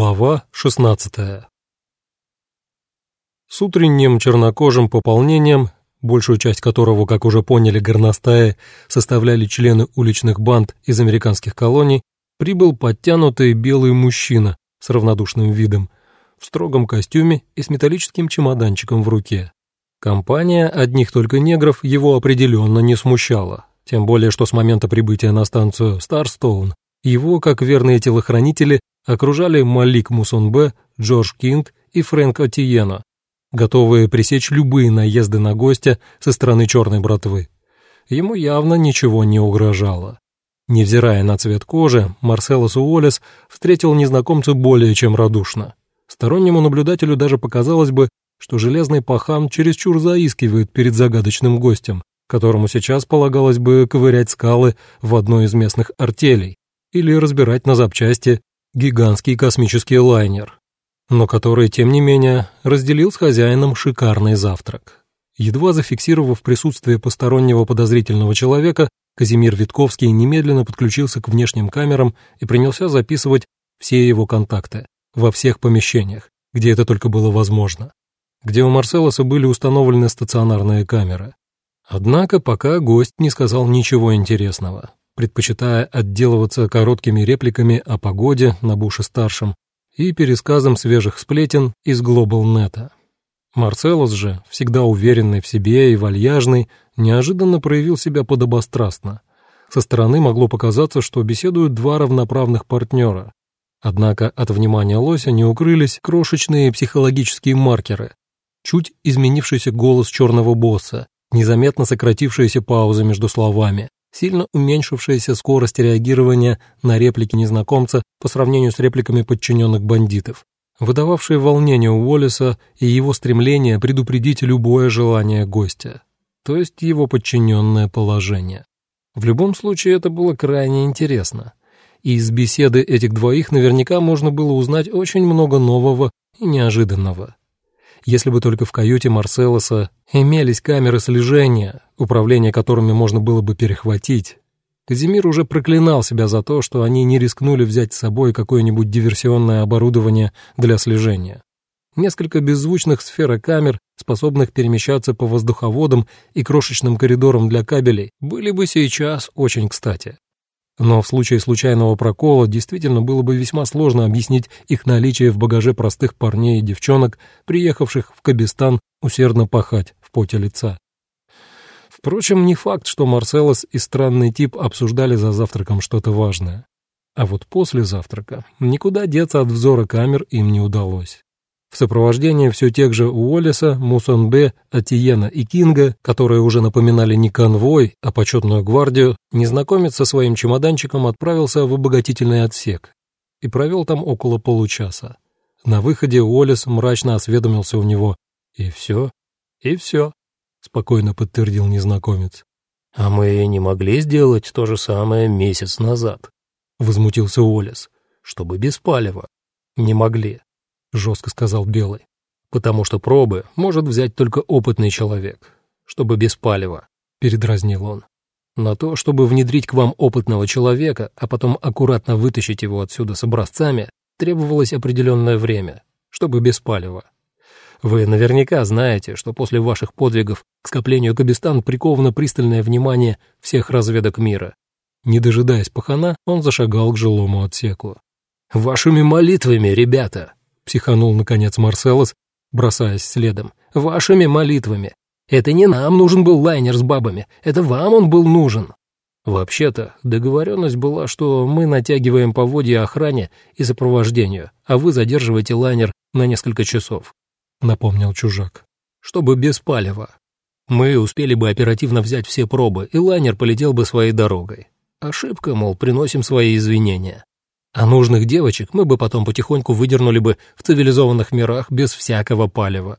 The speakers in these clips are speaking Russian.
Глава 16 С утренним чернокожим пополнением, большую часть которого, как уже поняли горностаи, составляли члены уличных банд из американских колоний, прибыл подтянутый белый мужчина с равнодушным видом, в строгом костюме и с металлическим чемоданчиком в руке. Компания одних только негров его определенно не смущала, тем более что с момента прибытия на станцию Старстоун его, как верные телохранители, окружали Малик Мусонбе, Джордж Кинг и Фрэнк Отиена, готовые пресечь любые наезды на гостя со стороны черной братвы. Ему явно ничего не угрожало. Невзирая на цвет кожи, Марселос Уоллес встретил незнакомца более чем радушно. Стороннему наблюдателю даже показалось бы, что железный пахан чересчур заискивает перед загадочным гостем, которому сейчас полагалось бы ковырять скалы в одной из местных артелей или разбирать на запчасти гигантский космический лайнер, но который, тем не менее, разделил с хозяином шикарный завтрак. Едва зафиксировав присутствие постороннего подозрительного человека, Казимир Витковский немедленно подключился к внешним камерам и принялся записывать все его контакты во всех помещениях, где это только было возможно, где у Марселоса были установлены стационарные камеры. Однако пока гость не сказал ничего интересного предпочитая отделываться короткими репликами о погоде на Буше-старшем и пересказом свежих сплетен из Глобалнета. Марцелос же, всегда уверенный в себе и вальяжный, неожиданно проявил себя подобострастно. Со стороны могло показаться, что беседуют два равноправных партнера. Однако от внимания Лося не укрылись крошечные психологические маркеры. Чуть изменившийся голос черного босса, незаметно сократившиеся паузы между словами, сильно уменьшившаяся скорость реагирования на реплики незнакомца по сравнению с репликами подчиненных бандитов, выдававшие волнение Уоллеса и его стремление предупредить любое желание гостя, то есть его подчиненное положение. В любом случае это было крайне интересно, и из беседы этих двоих наверняка можно было узнать очень много нового и неожиданного если бы только в каюте Марселоса имелись камеры слежения, управление которыми можно было бы перехватить. Казимир уже проклинал себя за то, что они не рискнули взять с собой какое-нибудь диверсионное оборудование для слежения. Несколько беззвучных сферокамер, способных перемещаться по воздуховодам и крошечным коридорам для кабелей, были бы сейчас очень кстати. Но в случае случайного прокола действительно было бы весьма сложно объяснить их наличие в багаже простых парней и девчонок, приехавших в Кабистан усердно пахать в поте лица. Впрочем, не факт, что Марселос и странный тип обсуждали за завтраком что-то важное. А вот после завтрака никуда деться от взора камер им не удалось в сопровождении все тех же Уоллеса, Мусонбе, Атиена и Кинга, которые уже напоминали не конвой, а почетную гвардию, незнакомец со своим чемоданчиком отправился в обогатительный отсек и провел там около получаса. На выходе Уоллес мрачно осведомился у него. «И все? И все», — спокойно подтвердил незнакомец. «А мы не могли сделать то же самое месяц назад», — возмутился Уоллес, — «чтобы без палева». «Не могли», — жестко сказал Белый. «Потому что пробы может взять только опытный человек, чтобы без палева», — передразнил он. «На то, чтобы внедрить к вам опытного человека, а потом аккуратно вытащить его отсюда с образцами, требовалось определенное время, чтобы без палева. Вы наверняка знаете, что после ваших подвигов к скоплению Кабистан приковано пристальное внимание всех разведок мира». Не дожидаясь пахана, он зашагал к жилому отсеку. «Вашими молитвами, ребята!» Психанул, наконец, Марселос, бросаясь следом. «Вашими молитвами. Это не нам нужен был лайнер с бабами, это вам он был нужен». «Вообще-то, договоренность была, что мы натягиваем поводья охране и сопровождению, а вы задерживаете лайнер на несколько часов», — напомнил чужак. «Чтобы без палева. Мы успели бы оперативно взять все пробы, и лайнер полетел бы своей дорогой. Ошибка, мол, приносим свои извинения. А нужных девочек мы бы потом потихоньку выдернули бы в цивилизованных мирах без всякого палева.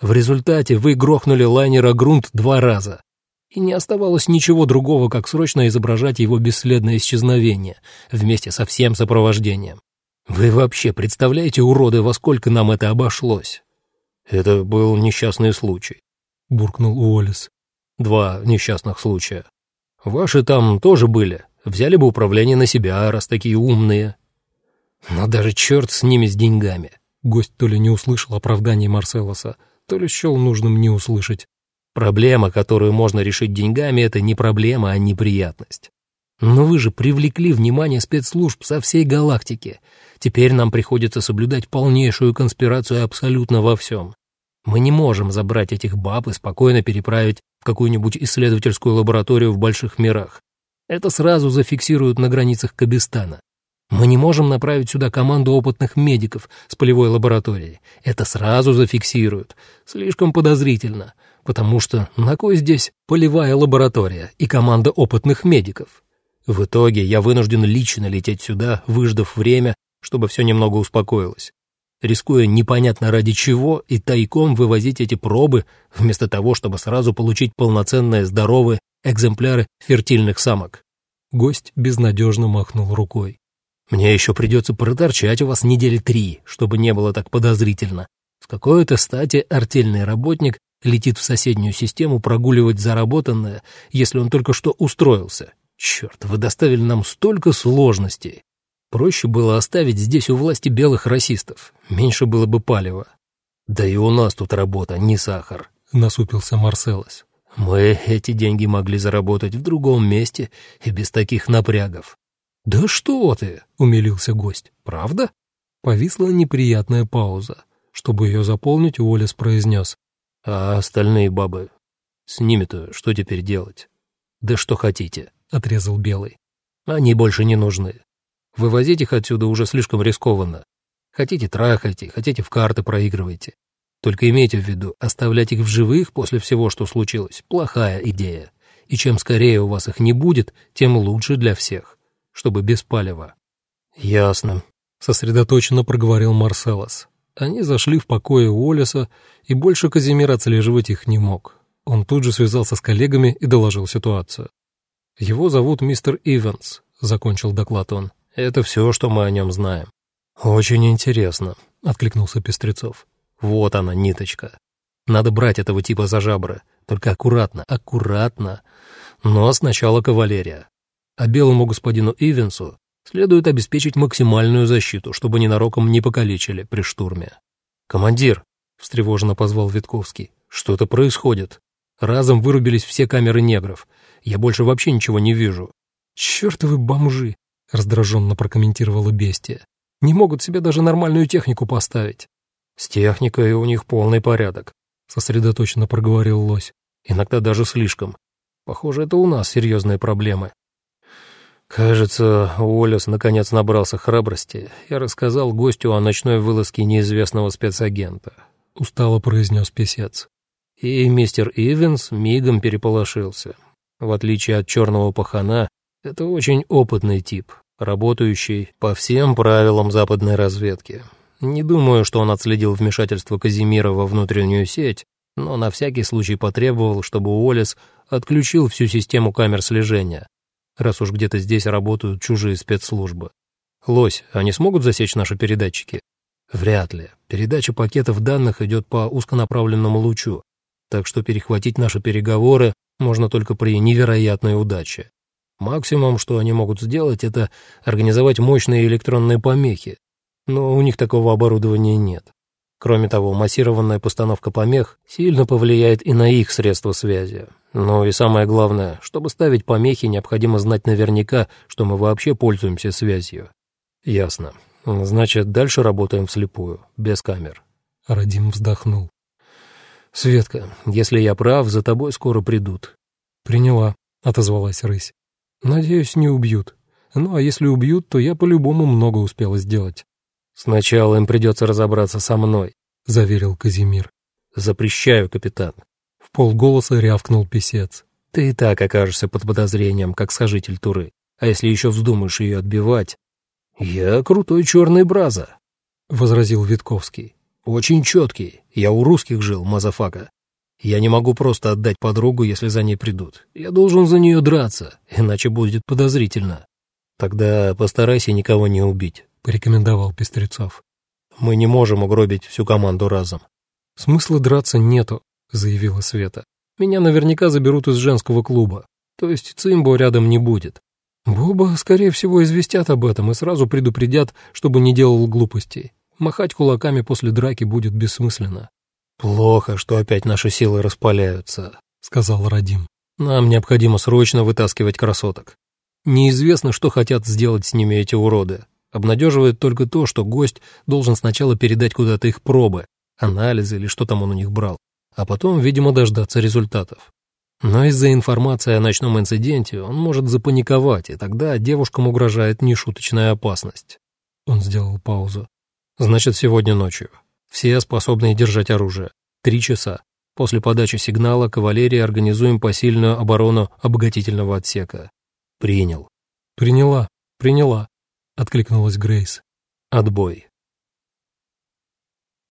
В результате вы грохнули лайнера «Грунт» два раза. И не оставалось ничего другого, как срочно изображать его бесследное исчезновение вместе со всем сопровождением. Вы вообще представляете, уроды, во сколько нам это обошлось? Это был несчастный случай, буркнул Уоллес. Два несчастных случая. Ваши там тоже были, Взяли бы управление на себя, раз такие умные». Но даже черт с ними с деньгами. Гость то ли не услышал оправданий Марселоса, то ли счел нужным не услышать. Проблема, которую можно решить деньгами, это не проблема, а неприятность. Но вы же привлекли внимание спецслужб со всей галактики. Теперь нам приходится соблюдать полнейшую конспирацию абсолютно во всем. Мы не можем забрать этих баб и спокойно переправить в какую-нибудь исследовательскую лабораторию в больших мирах. Это сразу зафиксируют на границах Кабистана. Мы не можем направить сюда команду опытных медиков с полевой лаборатории. Это сразу зафиксируют. Слишком подозрительно, потому что на кой здесь полевая лаборатория и команда опытных медиков? В итоге я вынужден лично лететь сюда, выждав время, чтобы все немного успокоилось, рискуя непонятно ради чего и тайком вывозить эти пробы, вместо того, чтобы сразу получить полноценные здоровые экземпляры фертильных самок. Гость безнадежно махнул рукой. Мне еще придется проторчать у вас недели три, чтобы не было так подозрительно. С какой-то стати артельный работник летит в соседнюю систему прогуливать заработанное, если он только что устроился. Черт, вы доставили нам столько сложностей. Проще было оставить здесь у власти белых расистов, меньше было бы палева. Да и у нас тут работа, не сахар, — насупился Марселос. Мы эти деньги могли заработать в другом месте и без таких напрягов. «Да что ты!» — умилился гость. «Правда?» Повисла неприятная пауза. Чтобы ее заполнить, Уоллес произнес. «А остальные бабы? С ними-то что теперь делать?» «Да что хотите», — отрезал Белый. «Они больше не нужны. Вывозить их отсюда уже слишком рискованно. Хотите, трахайте, хотите, в карты проигрывайте. Только имейте в виду, оставлять их в живых после всего, что случилось, плохая идея. И чем скорее у вас их не будет, тем лучше для всех чтобы без палева. «Ясно», — сосредоточенно проговорил Марселос. Они зашли в покое Уоллеса, и больше Казимир отслеживать их не мог. Он тут же связался с коллегами и доложил ситуацию. «Его зовут мистер Иванс», — закончил доклад он. «Это все, что мы о нем знаем». «Очень интересно», — откликнулся Пестрецов. «Вот она, ниточка. Надо брать этого типа за жабры. Только аккуратно, аккуратно. Но сначала кавалерия а белому господину Ивенсу следует обеспечить максимальную защиту, чтобы ненароком не покалечили при штурме. «Командир», — встревоженно позвал Витковский, — «что-то происходит. Разом вырубились все камеры негров. Я больше вообще ничего не вижу». «Чёртовы бомжи», — раздраженно прокомментировала бестия. «Не могут себе даже нормальную технику поставить». «С техникой у них полный порядок», — сосредоточенно проговорил Лось. «Иногда даже слишком. Похоже, это у нас серьезные проблемы. Кажется, Уоллес наконец набрался храбрости и рассказал гостю о ночной вылазке неизвестного спецагента. Устало произнес писец. И мистер Ивенс мигом переполошился. В отличие от черного пахана, это очень опытный тип, работающий по всем правилам западной разведки. Не думаю, что он отследил вмешательство Казимира во внутреннюю сеть, но на всякий случай потребовал, чтобы Уоллес отключил всю систему камер слежения, раз уж где-то здесь работают чужие спецслужбы. Лось, они смогут засечь наши передатчики? Вряд ли. Передача пакетов данных идет по узконаправленному лучу, так что перехватить наши переговоры можно только при невероятной удаче. Максимум, что они могут сделать, это организовать мощные электронные помехи, но у них такого оборудования нет. Кроме того, массированная постановка помех сильно повлияет и на их средства связи. Ну и самое главное, чтобы ставить помехи, необходимо знать наверняка, что мы вообще пользуемся связью. Ясно. Значит, дальше работаем вслепую, без камер. Радим вздохнул. Светка, если я прав, за тобой скоро придут. Приняла, отозвалась рысь. Надеюсь, не убьют. Ну а если убьют, то я по-любому много успела сделать. «Сначала им придется разобраться со мной», — заверил Казимир. «Запрещаю, капитан». В полголоса рявкнул писец. «Ты и так окажешься под подозрением, как сожитель Туры. А если еще вздумаешь ее отбивать...» «Я крутой черный браза», — возразил Витковский. «Очень четкий. Я у русских жил, мазафака. Я не могу просто отдать подругу, если за ней придут. Я должен за нее драться, иначе будет подозрительно. Тогда постарайся никого не убить. — порекомендовал Пестрецов. «Мы не можем угробить всю команду разом». «Смысла драться нету», — заявила Света. «Меня наверняка заберут из женского клуба, то есть Цимбо рядом не будет. Боба, скорее всего, известят об этом и сразу предупредят, чтобы не делал глупостей. Махать кулаками после драки будет бессмысленно. «Плохо, что опять наши силы распаляются», — сказал Радим. «Нам необходимо срочно вытаскивать красоток. Неизвестно, что хотят сделать с ними эти уроды. Обнадеживает только то, что гость должен сначала передать куда-то их пробы, анализы или что там он у них брал, а потом, видимо, дождаться результатов. Но из-за информации о ночном инциденте он может запаниковать, и тогда девушкам угрожает нешуточная опасность. Он сделал паузу. Значит, сегодня ночью. Все способные держать оружие. Три часа. После подачи сигнала кавалерии организуем посильную оборону обогатительного отсека. Принял. Приняла, приняла, откликнулась Грейс. Отбой.